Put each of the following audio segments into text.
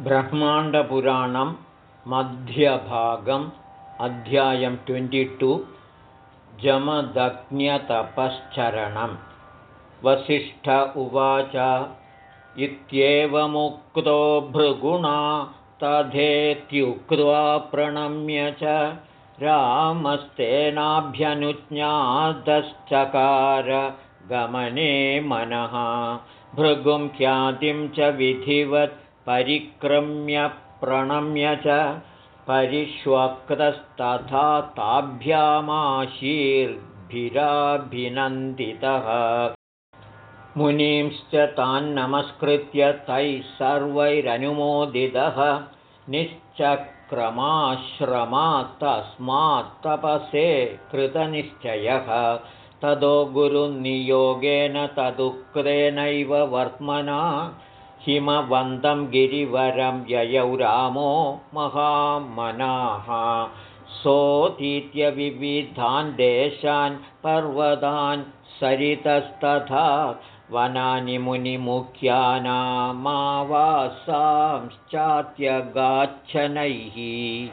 ब्रह्माण्डपुराणं मध्यभागम् अध्यायं ट्वेण्टि जमदग्न्यतपश्चरणं। वसिष्ठ उवाच इत्येवमुक्तो भृगुणा तथेत्युक्त्वा प्रणम्य च रामस्तेनाभ्यनुज्ञातश्चकार गमने मनः। भृगुं ख्यातिं च विधिवत् परिक्रम्य प्रणम्य च परिष्वक्तस्तथा ताभ्यामाशीर्भिराभिनन्दितः मुनींश्च तान्नमस्कृत्य तैः सर्वैरनुमोदितः। निश्चक्रमाश्रमात्तस्मात्तपसे कृतनिश्चयः। ततो गुरुनियोगेन तदुक्तेनैव वर्त्मना हिमवन्दं गिरिवरं ययौ रामो महामनाः। सोऽतीत्यविविधान् देशान् पर्वतान् सरितस्तथा वनानि मुनिमुख्यानामावासांश्चात्यगाच्छनैः।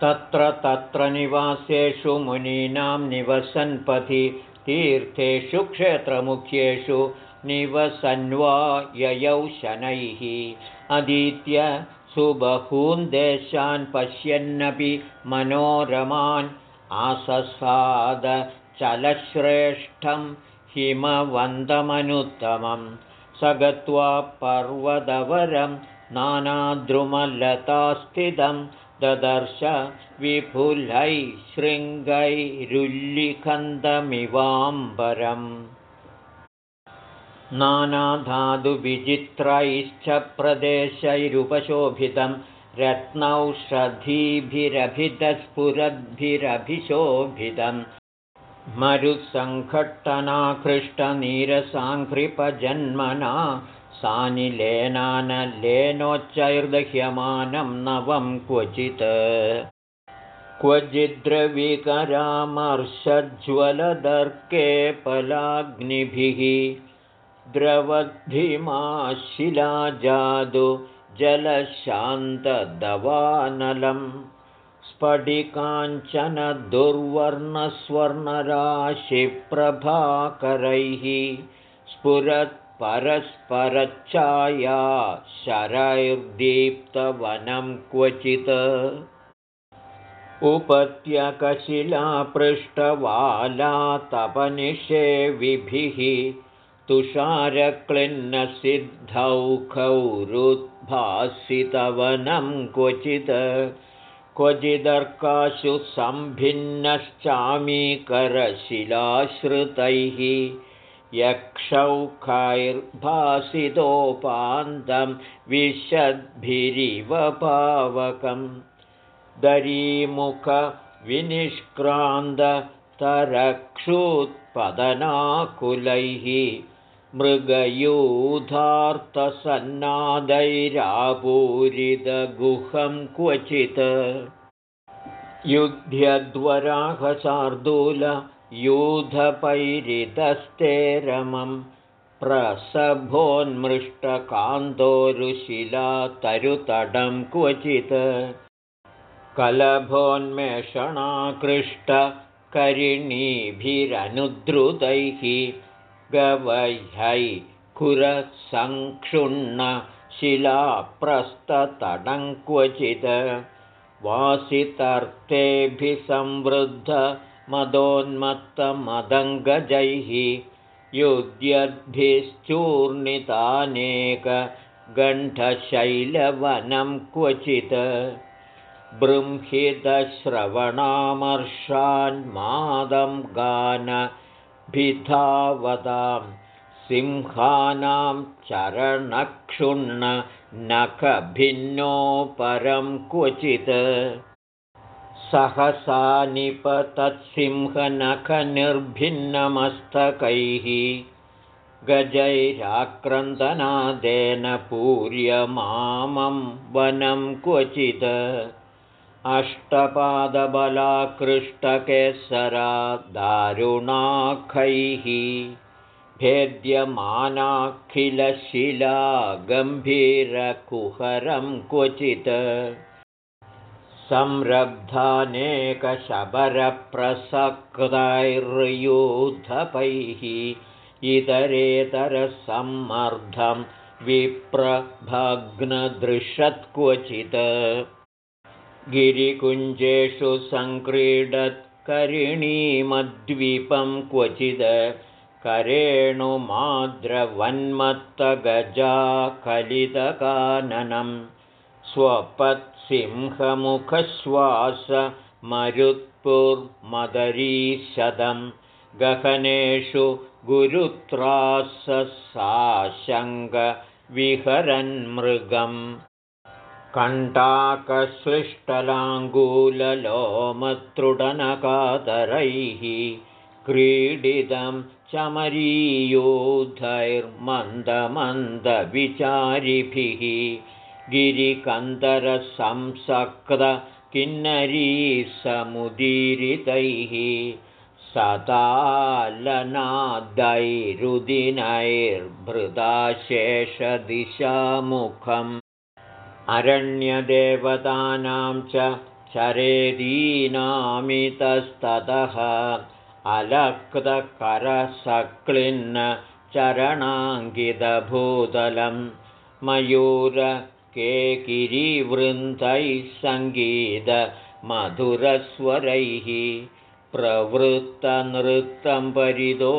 तत्र तत्र निवासेषु मुनीनां निवसन्पथि तीर्थेषु क्षेत्रमुख्येषु निवसन्वा ययौ शनैः। अधीत्य सुबहून् देशान् पश्यन्नपि मनोरमान् आससादचलश्रेष्ठं हिमवन्दमनुत्तमं। स गत्वा पर्वतवरं नानाद्रुमलतास्थितं ददर्श विपुलैः शृङ्गैरुल्लिखन्दमिवाम्बरम् नानाधातुविचित्रैश्च प्रदेशैरुपशोभितं रत्नौषधीभिरभितस्फुरद्भिरभिशोभितं। मरुत्सङ्घट्टनाकृष्टनीरसाङ्घ्रिपजन्मना सानिलेनानलेनोच्चैर्दह्यमानं नवं क्वचित्। क्वचिद्रविकरामर्षज्ज्वलदर्के पलाग्निभिः द्रवद्भिमाशिलाजादु जलशान्तदवानलं स्फटिकाञ्चनदुर्वर्णस्वर्णराशिप्रभाकरैः स्फुरत्परस्परच्छाया शरैर्दीप्तवनं क्वचित्। उपत्यकशिलापृष्ठवालातपनिषेविभिः तुषारक्लिन्नसिद्धौखौरुद्भासितवनं क्वचित्। क्वचिदर्काशु सम्भिन्नश्चामीकरशिलाश्रितैः यक्षौखैर्भासितोपान्तं विशद्भिरिव पावकं दरीमुखविनिष्क्रान्ततरक्षुत्पदनाकुलैः मृगयूधार्थसन्नादैरापूरितगुहं क्वचित्। युध्यद्वराहशार्दूलयूधपैरितस्तेरमं प्रसभोन्मृष्टकान्तोरुशिलातरुतडं क्वचित्। कलभोन्मेषणाकृष्टकरिणीभिरनुद्रुतैः गवह्यै खुरसङ्क्षुण्णशिलाप्रस्ततडं क्वचित् वासितर्तेभिसंवृद्धमदोन्मत्तमदङ्गजैः युध्यद्भिश्चूर्णितानेकगण्ठशैलवनं क्वचित् बृंहितश्रवणामर्षान्मादं गानभिधावतां सिंहानां चरणक्षुण्णनखभिन्नोपरं क्वचित्। सहसा निपतत्सिंहनखनिर्भिन्नमस्तकैः गजैराक्रन्दनादेन पूर्यमामं वनं क्वचित् अष्टपादबलाकृष्टकेसरा दारुणाखैः भेद्यमानाखिलशिला गम्भीरकुहरं क्वचित् संरब्धानेकशबरप्रसक्तैर्यूधपैः इतरेतरसम्मर्धं विप्रभग्नदृशत्क्वचित् गिरिकुञ्जेषु सङ्क्रीडत्करिणीमद्वीपं क्वचिद् करेणुमाद्रवन्मत्तगजा कलितकाननं स्वपत्सिंहमुखश्वासमरुत्पुर्मदरीशतं गहनेषु गुरुत्राससाशङ्गविहरन्मृगम् कण्टाकसृष्टलाङ्गूललोमतृडनकातरैः क्रीडितं चमरीयूधैर्मन्दमन्दविचारिभिः गिरिकन्दरसंसक्तकिन्नरीसमुदीरितैः सतालनादैरुदिनैर्भृताशेषदिशामुखम् अरण्यदेवतानां च चरेदीनामितस्ततः अलक्तकरसक्लिन्न चरणाङ्गितभूतलं मयूरकेकिरीवृन्दैः सङ्गीतमधुरस्वरैः प्रवृत्तनृत्तं परितो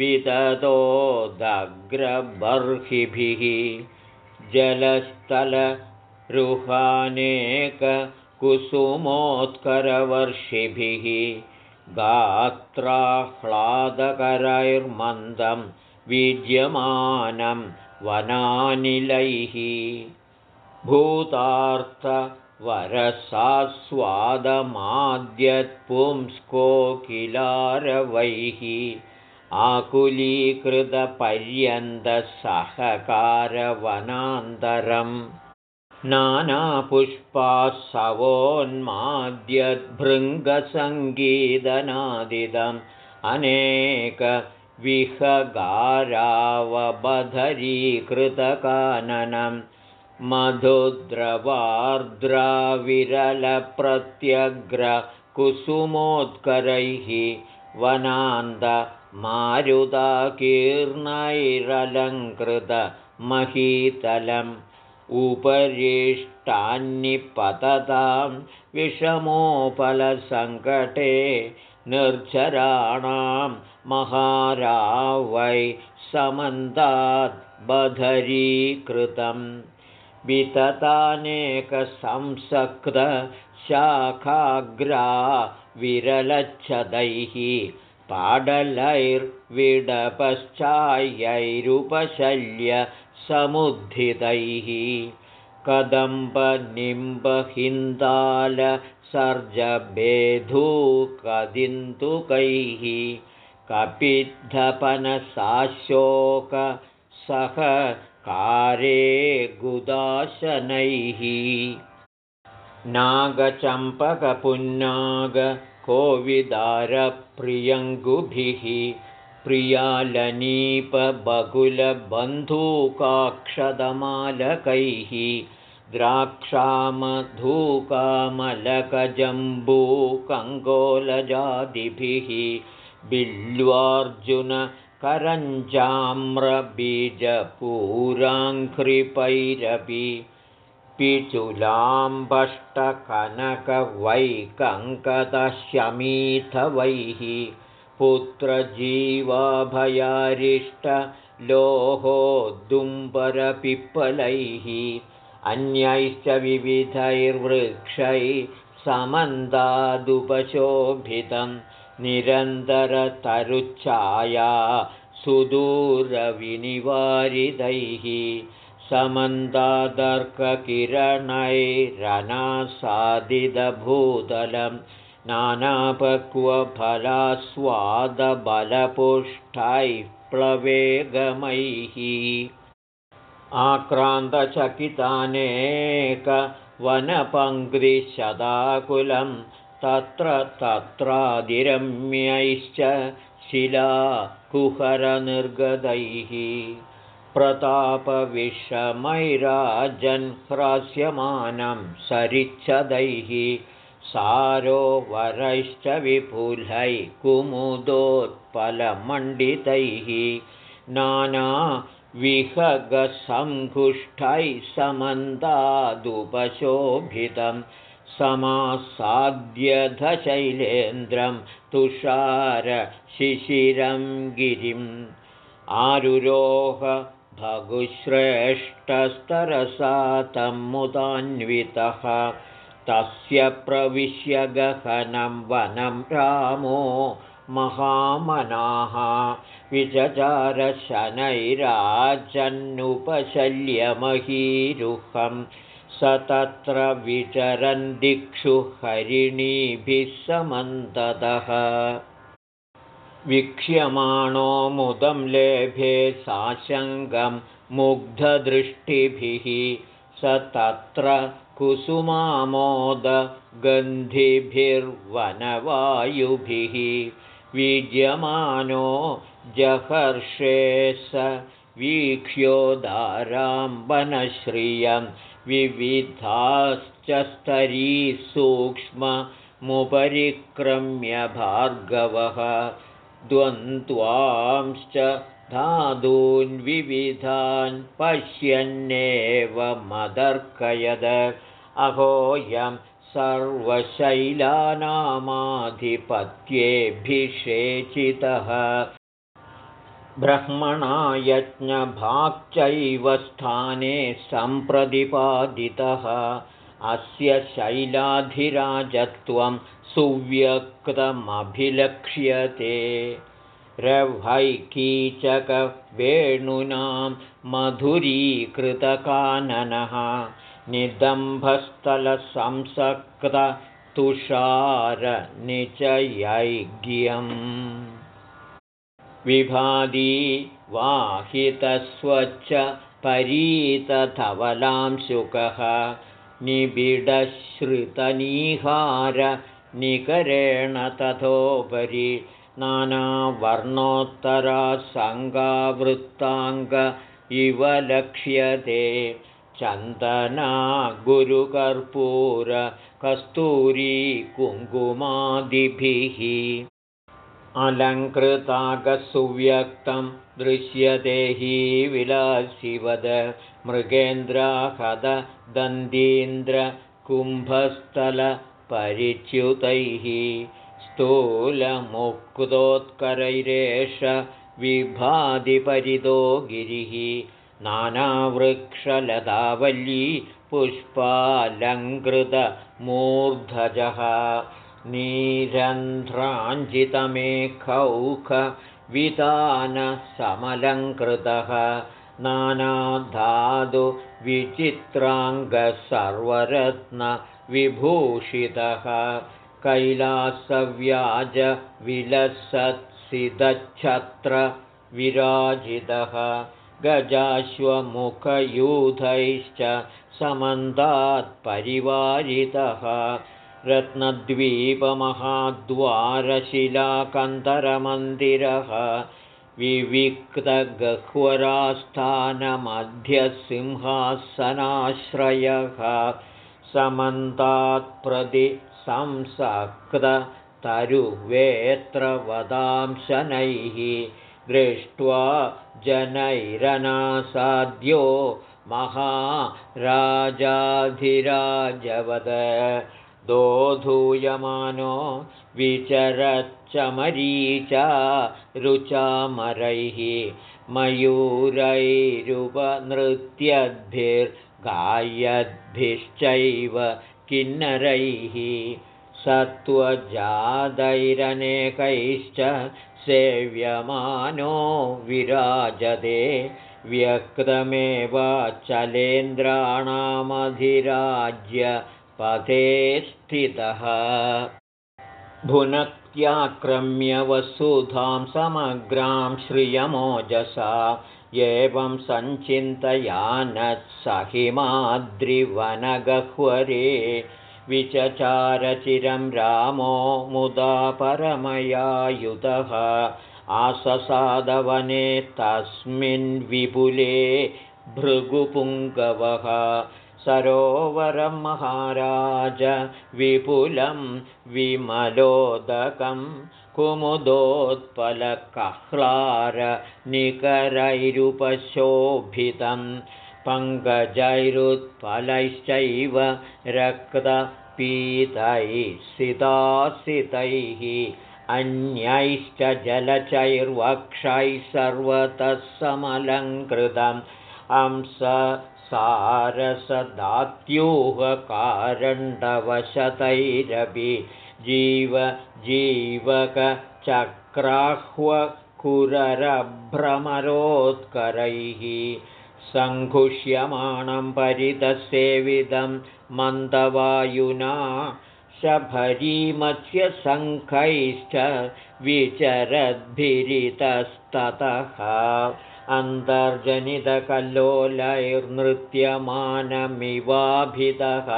विदतोदग्रबर्हिभिः जलस्थल रुहानेककुसुमोत्करवर्षिभिः गात्राह्लादकरैर्मन्दं विद्यमानं वनानिलैः भूतार्थवरसास्वादमाद्यत्पुंस्कोकिलारवैः आकुलीकृतपर्यन्तसहकारवनान्तरम् नानापुष्पास्सवोन्माद्यद्भृङ्गसङ्गीतनादिदम् अनेकविहगारावबधरीकृतकाननं मधुद्रवार्द्राविरलप्रत्यग्रकुसुमोत्करैः वनान्दमारुदाकीर्णैरलङ्कृतमहीतलम् उपरिष्टान्निपततां विषमोपलसङ्कटे निर्झराणां महारावै समन्ताद्बधरीकृतं विततानेकसंसक्तशाखाग्रा विरलच्छदैः पाडलैर्विडपश्चायैरुपशल्य समुद्धितैः। कदम्बनिम्बहिन्दालसर्जभेधूकदिन्तुकैः कपिद्धपनसाशोकसहकारे गुदाशनैः। नागचम्पकपुन्नागकोविदारप्रियङ्गुभिः प्रियालनीपबकुलबन्धूकाक्षतमालकैः द्राक्षामधूकामलकजम्बूकङ्गोलजादिभिः बिल्वार्जुनकरञ्जाम्रबीजपूराङ्घ्रिपैरपि पिचुलाम्बष्टकनकवैकङ्कतशमीथवैः पुत्रजीवाभयारिष्टलोहोद्दुम्बरपिप्पलैः अन्यैश्च विविधैर्वृक्षैः समन्तादुपशोभितं निरन्तरतरुच्छाया सुदूरविनिवारितैः समन्तादर्ककिरणैरनासादितभूतलं नानापक्वफलास्वादबलपुष्टैः प्लवेगमैः। आक्रान्तचकितानेकवनपङ्क्तिशदाकुलं तत्र तत्रादिरम्यैश्च शिलाकुहरनिर्गतैः। प्रतापविषमैराजन्ह्रास्यमानं सरिच्छदैः सारोवरैश्च विपुलै कुमुदोत्पलमण्डितैः नानाविहगसङ्घुष्ठैः समन्तादुपशोभितं समासाद्यधशैलेन्द्रं तुषारशिशिरं गिरिम् आरुरोह भगुश्रेष्ठस्तरसा तं मुदान्वितः तस्य प्रविश्य गहनं वनं रामो महामनाः विचचारशनैराजन्नुपशल्यमहीरुहं स तत्र विचरन् दिक्षु हरिणीभिः समन्ततः। वीक्ष्यमाणो मुदं लेभे साशङ्गं मुग्धदृष्टिभिः स तत्र कुसुमामोदगन्धिभिर्वनवायुभिः वीज्यमानो जहर्षे स वीक्ष्योदाराम्बनश्रियं विविधाश्च स्तरीः सूक्ष्ममुपरिक्रम्य भार्गवः द्वन्द्वांश्च धातून्विविधान् पश्यन्नेव मदर्कयद अहोऽयं सर्वशैलानामाधिपत्येऽभिषेचितः। ब्रह्मणा यज्ञभाक्चैव स्थाने सम्प्रतिपादितः। अस्य शैलाधिराजत्वं सुव्यक्तमभिलक्ष्यते। रवैकीचकवेणूनां मधुरीकृतकाननः निदम्भस्थलसंसक्ततुषारनिचयैज्ञम्। विभादी वाहितस्वच्च परीतधवलांशुकः निबिडश्रुतनीहारनिकरेण तथोपरि नानावर्णोत्तरासङ्गावृत्ताङ्ग इव लक्ष्यते चन्दना गुरुकर्पूरकस्तूरी कुङ्कुमादिभिः। अलङ्कृतागसुव्यक्तं दृश्यते हि विलासिवद मृगेन्द्राहदन्दीन्द्रकुम्भस्थलपरिच्युतैः स्थूलमुक्तोत्करैरेष विभादिपरितो गिरिः नानावृक्षलतावल्ली पुष्पालङ्कृतमूर्धजः नीरन्ध्राञ्जितमेखौखवितानसमलङ्कृतः नानाधातुविचित्राङ्गसर्वरत्नविभूषितः कैलासव्याजविलसत्सिदच्छत्रविराजितः गजाश्वमुखयूथैश्च समन्तात्परिवारितः रत्नद्वीपमहाद्वारशिलाकन्दरमन्दिरः विविक्तगह्वरास्थानमध्यसिंहासनाश्रयः समन्तात्प्रति संसक्ततरुवेत्रवदांशनैः दृष्ट्वा जनैरनासाद्यो महाराजाधिराजवद। दोधूयमानो विचरच्चमरीचा रुचामरैः मयूरैरुपनृत्यद्भिर्गायद्भिश्चैव किन्नरैः सत्त्वजातैरनेकैश्च सेव्यमानो विराजते। व्यक्तमेवाचलेन्द्राणामधिराज्यपथे स्थितः। भुनक्त्याक्रम्य वसुधां समग्रां श्रियमोजसा एवं सञ्चिन्तयानत्सहिमाद्रिवनगह्वरे विचचारचिरं रामो मुदा परमयायुतः आससादवने तस्मिन् विपुले भृगुपुङ्गवः। सरोवरं महाराज विपुलं विमलोदकं कुमुदोत्पलकह्लारनिकरैरुपशोभितं पङ्कजैरुत्पलैश्चैव रक्तपीतैः सितासितैः अन्यैश्च जलचैर्वक्षैः सर्वतः समलङ्कृतम्। अंस सारसदात्यूहकारण्डवशतैरपि जीव जीवकचक्राह्वकुररभ्रमरोत्करैः सङ्घुष्यमाणं परितसेविदं मन्दवायुना शभरीमस्य शङ्खैश्च विचरद्भिरितस्ततः। अन्तर्जनितकल्लोलैर्नृत्यमानमिवाभितः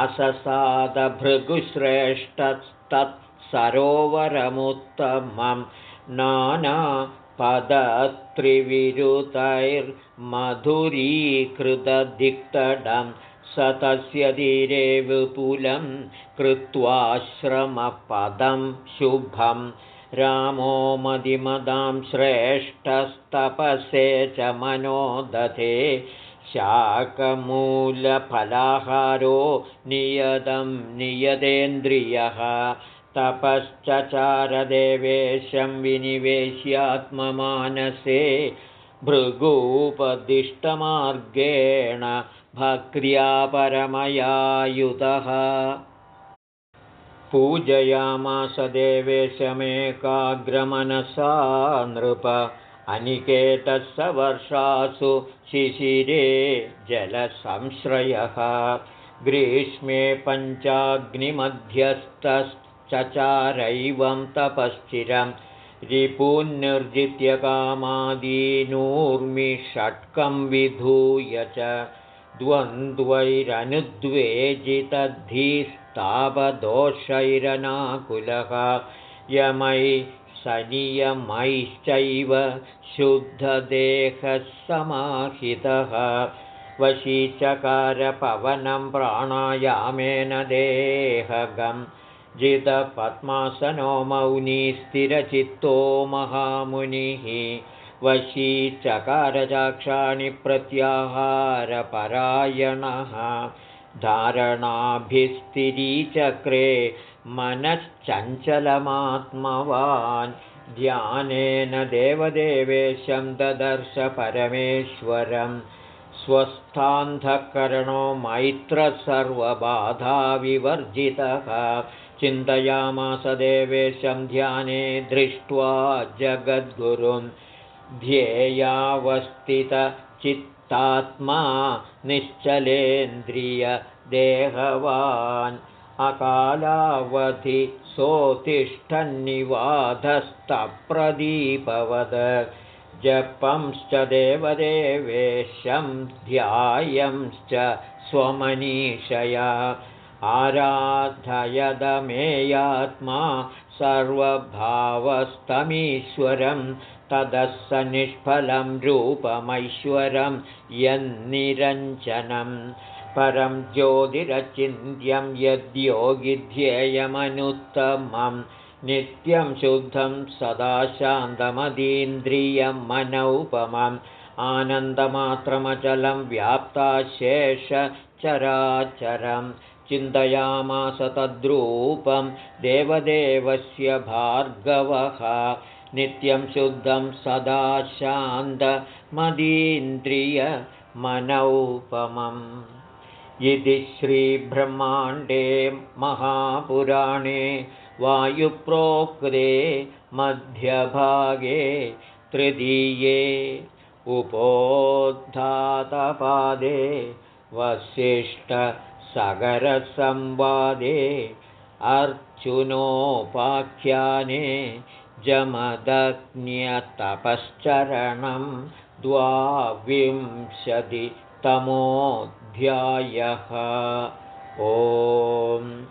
आससादभृगुश्रेष्ठस्तत्सरोवरमुत्तमं नानापदत्रिविरुतैर्मधुरीकृतदिक्तडं स तस्य धीरे विपुलं कृत्वाश्रमपदं शुभम् रामो मदिमदां श्रेष्ठस्तपसे च मनोदधे शाकमूलफलाहारो नियतं नियतेन्द्रियः तपश्चचारदेवेशं विनिवेश्यात्ममानसे भृगूपदिष्टमार्गेण भक्र्या परमयायुतः। पूजयामास देवेशमेकाग्रमनसा नृप अनिकेतः वर्षासु शिशिरे जलसंश्रयः। ग्रीष्मे पञ्चाग्निमध्यस्थश्चचारैवं तपश्चिरं रिपून्निर्जित्यकामादीनूर्मिषट्कं विधूय च द्वन्द्वैरनुद्वेजितधिस्तावदोषैरनाकुलः यमै सनियमैश्चैव शुद्धदेहः समाहितः वशीचकारपवनं प्राणायामेन देहगं जितपद्मासनो मौनी स्थिरचित्तो महामुनिः वशीचकारचाक्षाणि प्रत्याहारपरायणः। धारणाभिस्थिरीचक्रे मनश्चञ्चलमात्मवान्। ध्यानेन देवदेवेशं ददर्श परमेश्वरं। स्वस्थान्धकरणो मैत्रसर्वबाधाविवर्जितः चिन्तयामास देवेशं ध्याने दृष्ट्वा जगद्गुरुम् ध्येयावस्थितचित्तात्मा निश्चलेन्द्रियदेहवान् अकालावधि सोतिष्ठन्निवाधस्तप्रदीपवद जपंश्च देवदेवेशं ध्यायंश्च स्वमनीषया आराधयदमेयात्मा सर्वभावस्तमीश्वरम् ततः स निष्फलं रूपमैश्वरं यन्निरञ्जनं। परं ज्योतिरचिन्त्यं यद्योगिध्येयमनुत्तमं नित्यं शुद्धं सदा शान्तमदीन्द्रियं मनौपमम् आनन्दमात्रमचलं व्याप्ताशेषचराचरं चिन्तयामास तद्रूपं देवदेवस्य भार्गवः। नित्यं शुद्धं सदा शान्तमदीन्द्रियमनौपमम्। इति श्रीब्रह्माण्डे महापुराणे वायुप्रोक्ते मध्यभागे तृतीये उपोद्धातपादे वसिष्ठसगरसंवादे अर्जुनोपाख्याने जमदग्न्यतपश्चरणं द्वाविंशतितमोऽध्यायः। ओम्